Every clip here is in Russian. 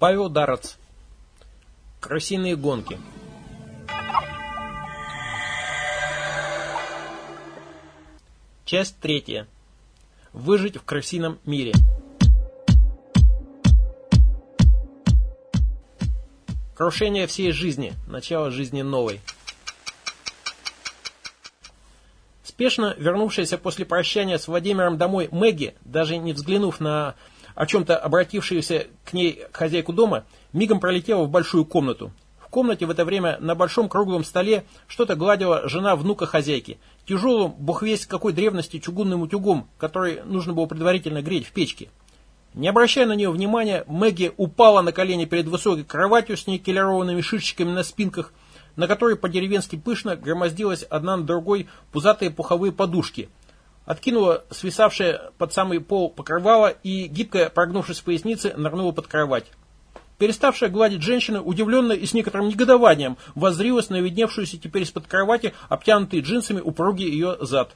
Павел Дарац. Крысиные гонки. Часть третья. Выжить в крысином мире. Крушение всей жизни. Начало жизни новой. Спешно вернувшаяся после прощания с Владимиром домой Мэгги, даже не взглянув на о чем-то обратившуюся к ней хозяйку дома, мигом пролетела в большую комнату. В комнате в это время на большом круглом столе что-то гладила жена внука хозяйки, тяжелым, бог весть какой древности чугунным утюгом, который нужно было предварительно греть в печке. Не обращая на нее внимания, Мэгги упала на колени перед высокой кроватью с никелированными шишечками на спинках, на которой по-деревенски пышно громоздилась одна на другой пузатые пуховые подушки – откинула свисавшее под самый пол покрывало и, гибко прогнувшись в пояснице, нырнула под кровать. Переставшая гладить женщина, удивленно и с некоторым негодованием, воззрилась на видневшуюся теперь из-под кровати, обтянутый джинсами упругий ее зад.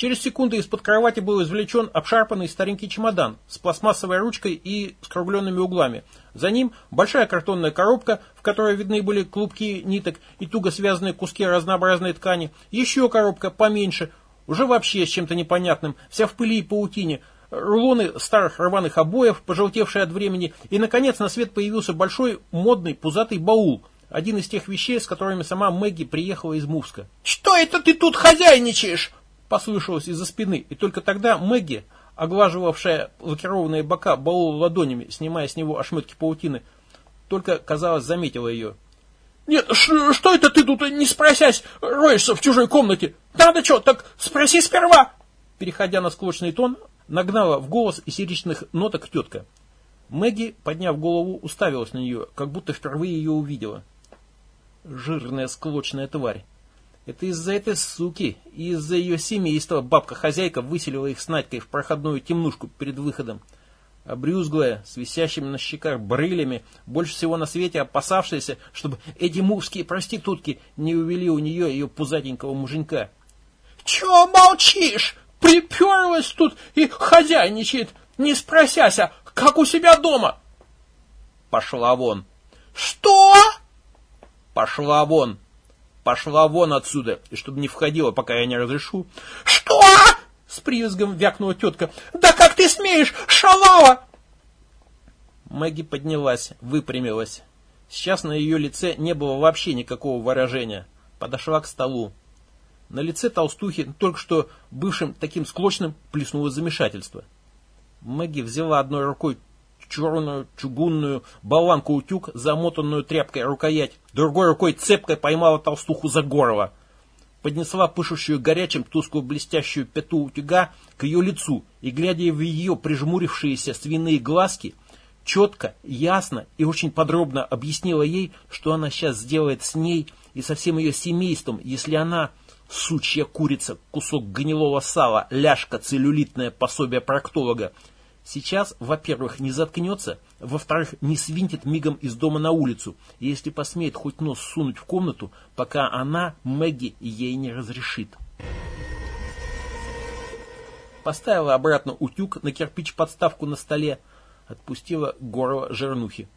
Через секунду из-под кровати был извлечен обшарпанный старенький чемодан с пластмассовой ручкой и скругленными углами. За ним большая картонная коробка, в которой видны были клубки ниток и туго связанные куски разнообразной ткани. Еще коробка поменьше, уже вообще с чем-то непонятным, вся в пыли и паутине, рулоны старых рваных обоев, пожелтевшие от времени, и, наконец, на свет появился большой модный пузатый баул, один из тех вещей, с которыми сама Мэгги приехала из Мувска. «Что это ты тут хозяйничаешь?» послышалось из-за спины, и только тогда Мэгги, оглаживавшая лакированные бока баула ладонями, снимая с него ошметки паутины, только, казалось, заметила ее. Нет, что это ты тут, не спросясь, роешься в чужой комнате? Надо что, так спроси сперва. Переходя на склочный тон, нагнала в голос истеричных ноток тетка. Мэгги, подняв голову, уставилась на нее, как будто впервые ее увидела. Жирная склочная тварь. Это из-за этой суки и из-за ее семейства бабка-хозяйка выселила их с Надькой в проходную темнушку перед выходом обрюзглая, с висящими на щеках брылями, больше всего на свете опасавшаяся, чтобы эти мувские проститутки не увели у нее ее пузатенького муженька. «Чего молчишь? Приперлась тут и хозяйничает, не спросяся, как у себя дома!» «Пошла вон!» «Что?» «Пошла вон!» «Пошла вон отсюда, и чтобы не входила, пока я не разрешу!» «Что?» С привизгом вякнула тетка. «Да как ты смеешь, шалава!» Мэгги поднялась, выпрямилась. Сейчас на ее лице не было вообще никакого выражения. Подошла к столу. На лице толстухи, только что бывшим таким склочным, плеснуло замешательство. Мэгги взяла одной рукой черную чугунную болванку-утюг, замотанную тряпкой рукоять, другой рукой цепкой поймала толстуху за горло поднесла пышущую горячим тусклую блестящую пяту утюга к ее лицу и, глядя в ее прижмурившиеся свиные глазки, четко, ясно и очень подробно объяснила ей, что она сейчас сделает с ней и со всем ее семейством, если она, сучья курица, кусок гнилого сала, ляжка, целлюлитное пособие проктолога, Сейчас, во-первых, не заткнется, во-вторых, не свинтит мигом из дома на улицу, если посмеет хоть нос сунуть в комнату, пока она, Мэгги, ей не разрешит. Поставила обратно утюг на кирпич подставку на столе, отпустила горло жернухи.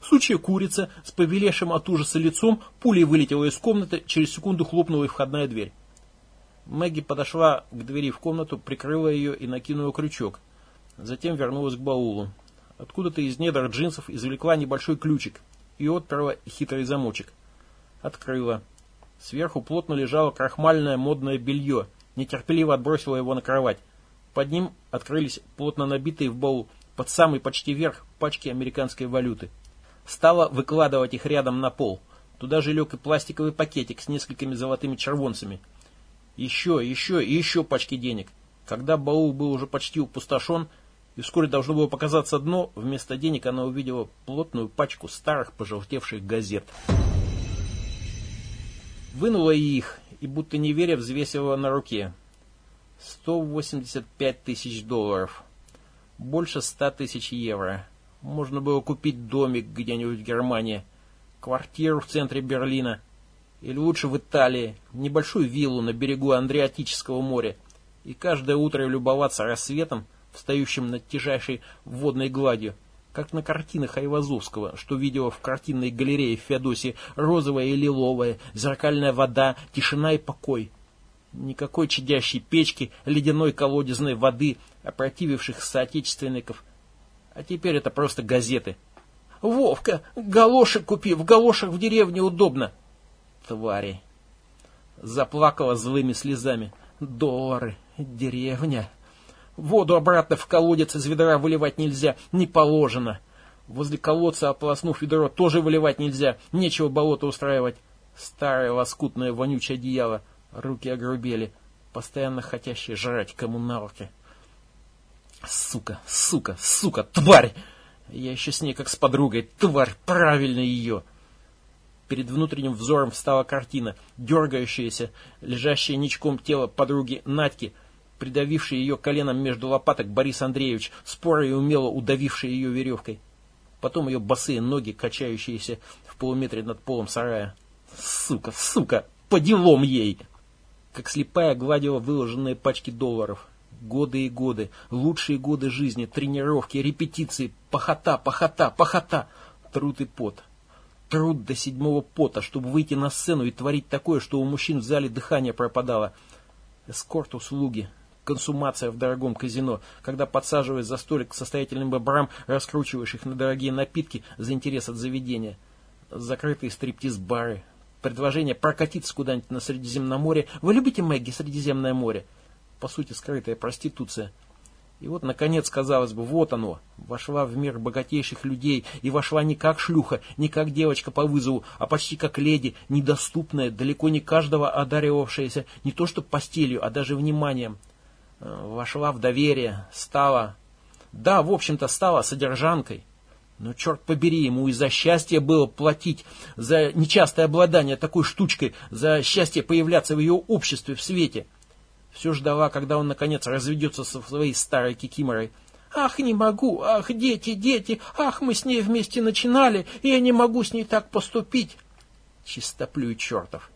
Сучья курица с повелевшим от ужаса лицом пулей вылетела из комнаты, через секунду хлопнула и входная дверь. Мэгги подошла к двери в комнату, прикрыла ее и накинула крючок – Затем вернулась к баулу. Откуда-то из недр джинсов извлекла небольшой ключик и отперла хитрый замочек. Открыла. Сверху плотно лежало крахмальное модное белье. Нетерпеливо отбросила его на кровать. Под ним открылись плотно набитые в баул под самый почти верх пачки американской валюты. Стала выкладывать их рядом на пол. Туда же лег и пластиковый пакетик с несколькими золотыми червонцами. Еще, еще и еще пачки денег. Когда баул был уже почти опустошен, и вскоре должно было показаться дно, вместо денег она увидела плотную пачку старых пожелтевших газет. Вынула их и, будто не веря, взвесила на руке. 185 тысяч долларов. Больше 100 тысяч евро. Можно было купить домик где-нибудь в Германии, квартиру в центре Берлина, или лучше в Италии, небольшую виллу на берегу Андреатического моря, и каждое утро любоваться рассветом, встающим над тяжайшей водной гладью, как на картинах Айвазовского, что видела в картинной галерее в Феодосии, розовая и лиловая, зеркальная вода, тишина и покой. Никакой чадящей печки, ледяной колодезной воды, опротививших соотечественников. А теперь это просто газеты. «Вовка, галошек купи, в галошах в деревне удобно!» Твари. Заплакала злыми слезами. «Доллары, деревня!» Воду обратно в колодец из ведра выливать нельзя, не положено. Возле колодца, ополоснув ведро, тоже выливать нельзя, нечего болото устраивать. Старое лоскутное вонючее одеяло, руки огрубели, постоянно хотящие жрать коммуналки. Сука, сука, сука, тварь! Я еще с ней как с подругой, тварь, правильно ее! Перед внутренним взором встала картина, дергающаяся, лежащая ничком тело подруги Надьки, придавивший ее коленом между лопаток Борис Андреевич, споро и умело удавивший ее веревкой. Потом ее босые ноги, качающиеся в полуметре над полом сарая. Сука, сука, по делам ей! Как слепая гладила выложенные пачки долларов. Годы и годы, лучшие годы жизни, тренировки, репетиции, похота, похота, похота, труд и пот. Труд до седьмого пота, чтобы выйти на сцену и творить такое, что у мужчин в зале дыхание пропадало. Эскорт-услуги, консумация в дорогом казино, когда, подсаживаясь за столик к состоятельным бобрам, раскручиваешь их на дорогие напитки за интерес от заведения. Закрытые стриптиз-бары. Предложение прокатиться куда-нибудь на Средиземноморье. Вы любите, Мэгги, Средиземное море? По сути, скрытая проституция. И вот, наконец, казалось бы, вот оно, вошла в мир богатейших людей, и вошла не как шлюха, не как девочка по вызову, а почти как леди, недоступная, далеко не каждого одаривавшаяся не то что постелью, а даже вниманием вошла в доверие, стала... Да, в общем-то, стала содержанкой. Но, черт побери, ему и за счастье было платить, за нечастое обладание такой штучкой, за счастье появляться в ее обществе, в свете. Все ждала, когда он, наконец, разведется со своей старой кикиморой. «Ах, не могу! Ах, дети, дети! Ах, мы с ней вместе начинали, и я не могу с ней так поступить!» Чистоплюй чертов!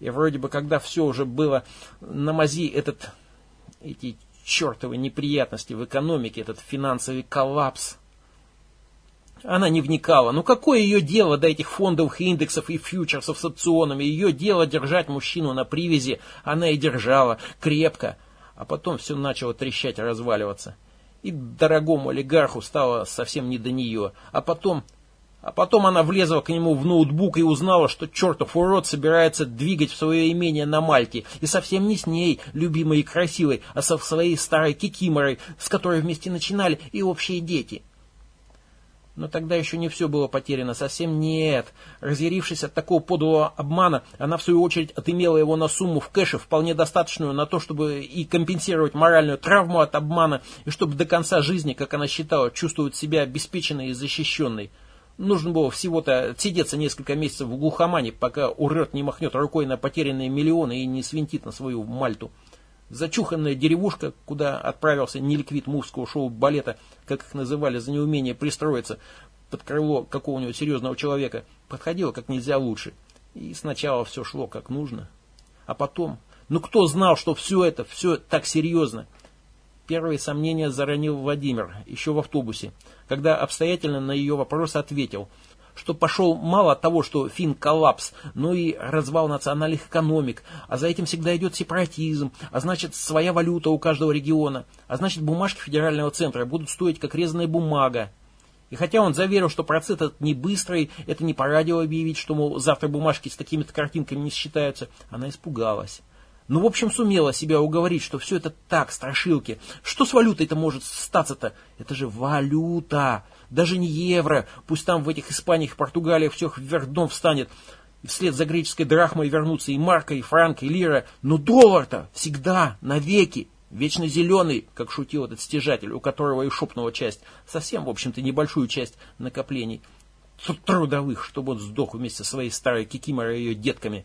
И вроде бы, когда все уже было на мази, этот эти чертовы неприятности в экономике, этот финансовый коллапс. Она не вникала. Ну какое ее дело до этих фондовых индексов и фьючерсов с опционами? Ее дело держать мужчину на привязи. Она и держала крепко. А потом все начало трещать и разваливаться. И дорогому олигарху стало совсем не до нее. А потом а потом она влезла к нему в ноутбук и узнала, что чертов урод собирается двигать в свое имение на Мальте. И совсем не с ней, любимой и красивой, а со своей старой кикиморой, с которой вместе начинали и общие дети. Но тогда еще не все было потеряно, совсем нет. Разъярившись от такого подлого обмана, она в свою очередь отымела его на сумму в кэше, вполне достаточную на то, чтобы и компенсировать моральную травму от обмана, и чтобы до конца жизни, как она считала, чувствовать себя обеспеченной и защищенной. Нужно было всего-то сидеться несколько месяцев в глухомане, пока урод не махнет рукой на потерянные миллионы и не свинтит на свою Мальту. Зачуханная деревушка, куда отправился неликвид мувского шоу-балета, как их называли за неумение пристроиться под крыло какого-нибудь серьезного человека, подходила как нельзя лучше. И сначала все шло как нужно. А потом, ну кто знал, что все это, все так серьезно? Первые сомнения заронил Владимир, еще в автобусе, когда обстоятельно на ее вопрос ответил, что пошел мало того, что фин коллапс, но и развал национальных экономик, а за этим всегда идет сепаратизм, а значит своя валюта у каждого региона, а значит бумажки федерального центра будут стоить как резаная бумага. И хотя он заверил, что процесс этот не быстрый, это не по радио объявить, что, мол, завтра бумажки с такими-то картинками не считаются, она испугалась. Ну, в общем, сумела себя уговорить, что все это так, страшилки. Что с валютой-то может статься-то? Это же валюта, даже не евро. Пусть там в этих Испаниях Португалиях все вверх дном встанет. И вслед за греческой драхмой вернутся и марка, и франк, и лира. Но доллар-то всегда, навеки, вечно зеленый, как шутил этот стяжатель, у которого и шопнула часть, совсем, в общем-то, небольшую часть накоплений трудовых, чтобы он сдох вместе со своей старой кикиморой и ее детками.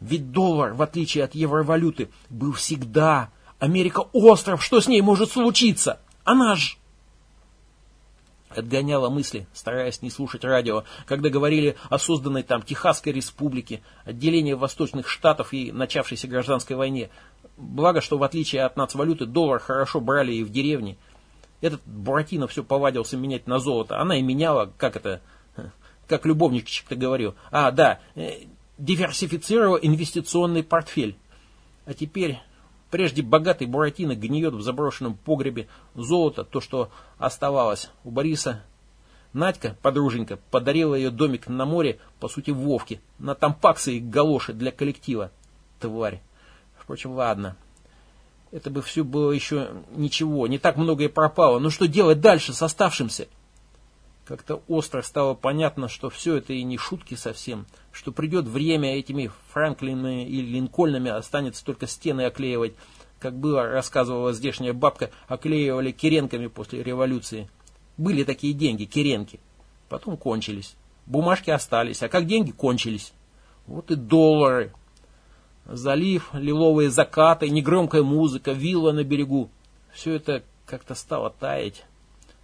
Ведь доллар, в отличие от евровалюты, был всегда. Америка остров, что с ней может случиться? Она ж... Отгоняла мысли, стараясь не слушать радио, когда говорили о созданной там Техасской республике, отделении восточных штатов и начавшейся гражданской войне. Благо, что в отличие от нацвалюты доллар хорошо брали и в деревне. Этот Буратино все повадился менять на золото. Она и меняла, как это, как любовничек-то говорил. А, да, э, диверсифицировал инвестиционный портфель. А теперь, прежде богатый Буратино гниет в заброшенном погребе. Золото, то, что оставалось у Бориса. Надька, подруженька, подарила ее домик на море, по сути, Вовке, на тампаксы и галоши для коллектива. Тварь. Впрочем, ладно. Это бы все было еще ничего, не так много и пропало. Но что делать дальше с оставшимся? Как-то остро стало понятно, что все это и не шутки совсем, что придет время этими Франклинами и Линкольнами останется только стены оклеивать, как было, рассказывала здешняя бабка, оклеивали керенками после революции. Были такие деньги, керенки. Потом кончились. Бумажки остались, а как деньги кончились. Вот и доллары. Залив, лиловые закаты, негромкая музыка, вилла на берегу. Все это как-то стало таять.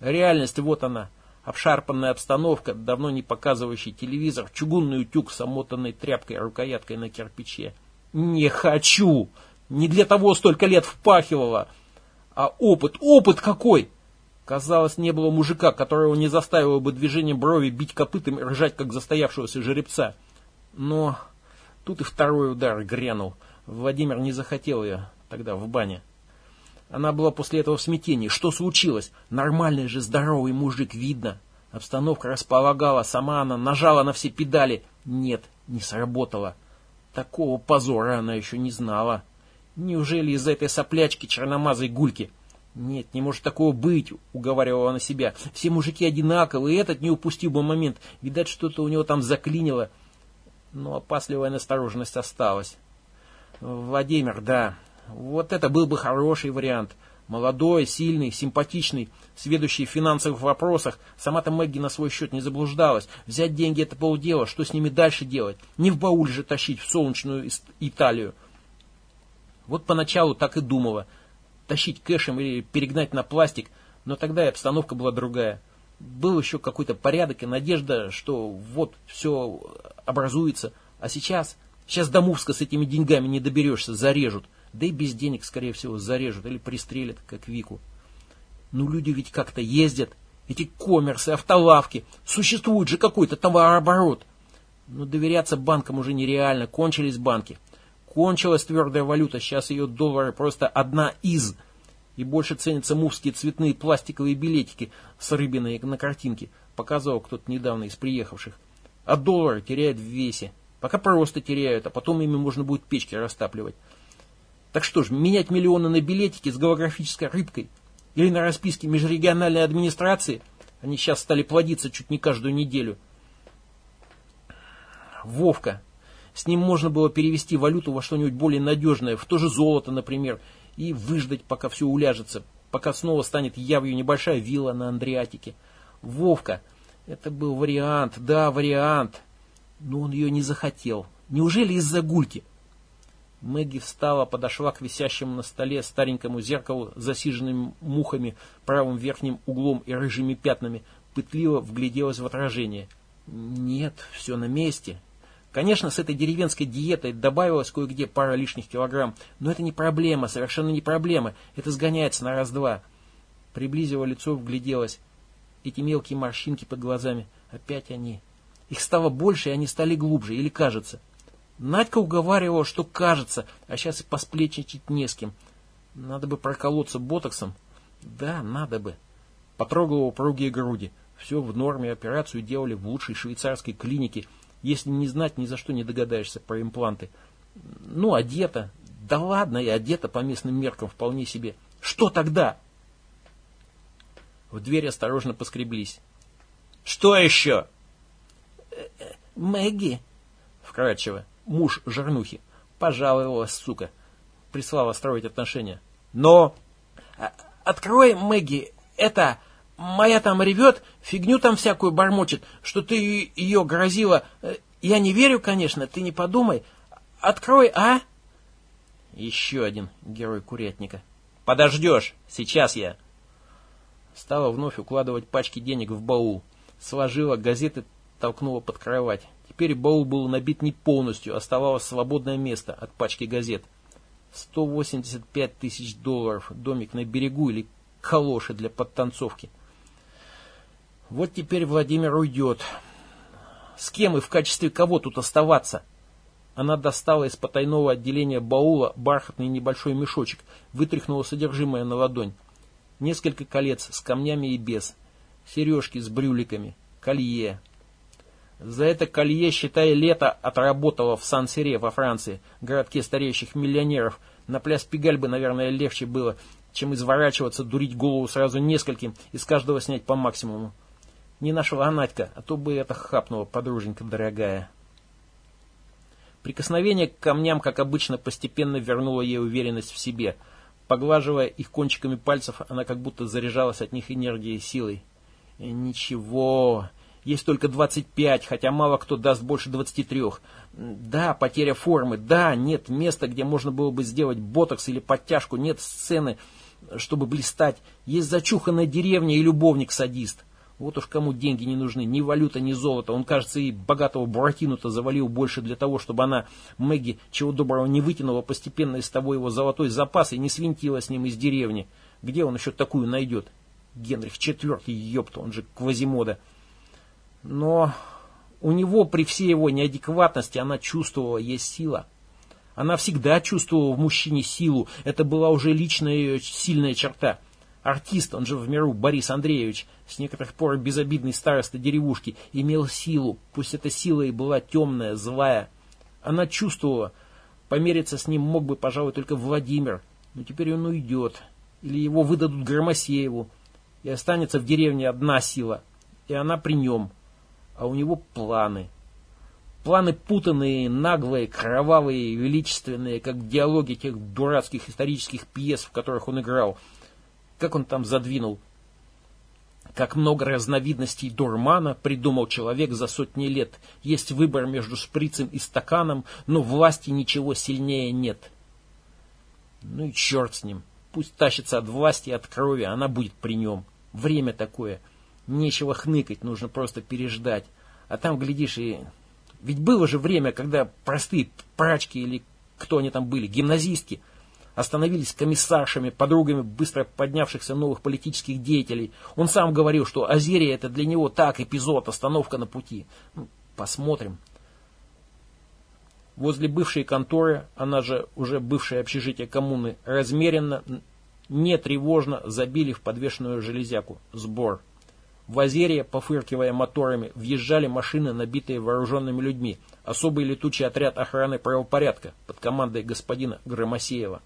Реальность вот она. Обшарпанная обстановка, давно не показывающий телевизор, чугунный утюг с омотанной тряпкой, рукояткой на кирпиче. Не хочу! Не для того столько лет впахивала. А опыт, опыт какой! Казалось, не было мужика, которого не заставило бы движение брови бить копытом и ржать, как застоявшегося жеребца. Но Тут и второй удар грянул. Владимир не захотел ее тогда в бане. Она была после этого в смятении. Что случилось? Нормальный же здоровый мужик, видно. Обстановка располагала, сама она нажала на все педали. Нет, не сработало. Такого позора она еще не знала. Неужели из-за этой соплячки черномазой гульки? Нет, не может такого быть, уговаривала она себя. Все мужики одинаковые, и этот не упустил бы момент. Видать, что-то у него там заклинило но опасливая настороженность осталась. Владимир, да, вот это был бы хороший вариант. Молодой, сильный, симпатичный, сведущий в финансовых вопросах. Сама-то Мэгги на свой счет не заблуждалась. Взять деньги это полдела, что с ними дальше делать? Не в бауле же тащить в солнечную Италию. Вот поначалу так и думала. Тащить кэшем или перегнать на пластик, но тогда и обстановка была другая был еще какой-то порядок и надежда, что вот все образуется. А сейчас, сейчас до Мувска с этими деньгами не доберешься, зарежут. Да и без денег, скорее всего, зарежут или пристрелят, как Вику. Ну, люди ведь как-то ездят. Эти коммерсы, автолавки. Существует же какой-то товарооборот. Но доверяться банкам уже нереально. Кончились банки. Кончилась твердая валюта. Сейчас ее доллары просто одна из и больше ценятся мувские цветные пластиковые билетики с рыбиной на картинке, показывал кто-то недавно из приехавших. А доллары теряют в весе. Пока просто теряют, а потом ими можно будет печки растапливать. Так что ж, менять миллионы на билетики с голографической рыбкой? Или на расписке межрегиональной администрации? Они сейчас стали плодиться чуть не каждую неделю. Вовка. С ним можно было перевести валюту во что-нибудь более надежное, в то же золото, например, и выждать, пока все уляжется, пока снова станет явью небольшая вилла на Андриатике. Вовка, это был вариант, да, вариант. Но он ее не захотел. Неужели из-за гульки? Мэгги встала, подошла к висящему на столе старенькому зеркалу, засиженным мухами, правым верхним углом и рыжими пятнами, пытливо вгляделась в отражение. Нет, все на месте, Конечно, с этой деревенской диетой добавилось кое-где пара лишних килограмм, но это не проблема, совершенно не проблема. Это сгоняется на раз-два. Приблизила лицо, вгляделась. Эти мелкие морщинки под глазами. Опять они. Их стало больше, и они стали глубже, или кажется. Надька уговаривала, что кажется, а сейчас и посплечничать не с кем. Надо бы проколоться ботоксом. Да, надо бы. Потрогала упругие груди. Все в норме, операцию делали в лучшей швейцарской клинике – если не знать, ни за что не догадаешься про импланты. Ну, одета. Да ладно, и одета по местным меркам вполне себе. Что тогда? В дверь осторожно поскреблись. Что еще? Мэгги. Вкрадчиво. Муж Жернухи. Пожаловалась, сука. Прислала строить отношения. Но... А, открой, Мэгги, это... Моя там ревет, фигню там всякую бормочет, что ты ее грозила. Э, я не верю, конечно, ты не подумай. Открой, а? Еще один герой курятника. Подождешь, сейчас я. Стала вновь укладывать пачки денег в баул. Сложила газеты, толкнула под кровать. Теперь баул был набит не полностью, оставалось свободное место от пачки газет. 185 тысяч долларов, домик на берегу или калоши для подтанцовки. Вот теперь Владимир уйдет. С кем и в качестве кого тут оставаться? Она достала из потайного отделения баула бархатный небольшой мешочек, вытряхнула содержимое на ладонь. Несколько колец с камнями и без, сережки с брюликами, колье. За это колье, считай, лето отработала в Сан-Сире во Франции, городке стареющих миллионеров. На пляс Пигаль бы, наверное, легче было, чем изворачиваться, дурить голову сразу нескольким, из каждого снять по максимуму. Не нашла Надька, а то бы это хапнула, подруженька дорогая. Прикосновение к камням, как обычно, постепенно вернуло ей уверенность в себе. Поглаживая их кончиками пальцев, она как будто заряжалась от них энергией и силой. И ничего, есть только 25, хотя мало кто даст больше 23. Да, потеря формы, да, нет места, где можно было бы сделать ботокс или подтяжку, нет сцены, чтобы блистать. Есть зачуханная деревня и любовник-садист. Вот уж кому деньги не нужны, ни валюта, ни золото. Он, кажется, и богатого Буратину-то завалил больше для того, чтобы она, Мэгги, чего доброго не вытянула постепенно из того его золотой запас и не свинтила с ним из деревни. Где он еще такую найдет? Генрих IV, ёпта, он же Квазимода. Но у него при всей его неадекватности она чувствовала, есть сила. Она всегда чувствовала в мужчине силу. Это была уже личная ее сильная черта. Артист, он же в миру Борис Андреевич, с некоторых пор безобидный староста деревушки, имел силу, пусть эта сила и была темная, злая. Она чувствовала, помериться с ним мог бы, пожалуй, только Владимир, но теперь он уйдет, или его выдадут Громосееву, и останется в деревне одна сила, и она при нем, а у него планы. Планы путанные, наглые, кровавые, величественные, как диалоги тех дурацких исторических пьес, в которых он играл – как он там задвинул? Как много разновидностей дурмана придумал человек за сотни лет. Есть выбор между шприцем и стаканом, но власти ничего сильнее нет. Ну и черт с ним. Пусть тащится от власти от крови, она будет при нем. Время такое. Нечего хныкать, нужно просто переждать. А там, глядишь, и... Ведь было же время, когда простые прачки или кто они там были, гимназистки – остановились комиссаршами, подругами быстро поднявшихся новых политических деятелей. Он сам говорил, что Азерия это для него так, эпизод, остановка на пути. Ну, посмотрим. Возле бывшей конторы, она же уже бывшее общежитие коммуны, размеренно, не тревожно забили в подвешенную железяку. Сбор. В Азерия, пофыркивая моторами, въезжали машины, набитые вооруженными людьми. Особый летучий отряд охраны правопорядка под командой господина Громосеева.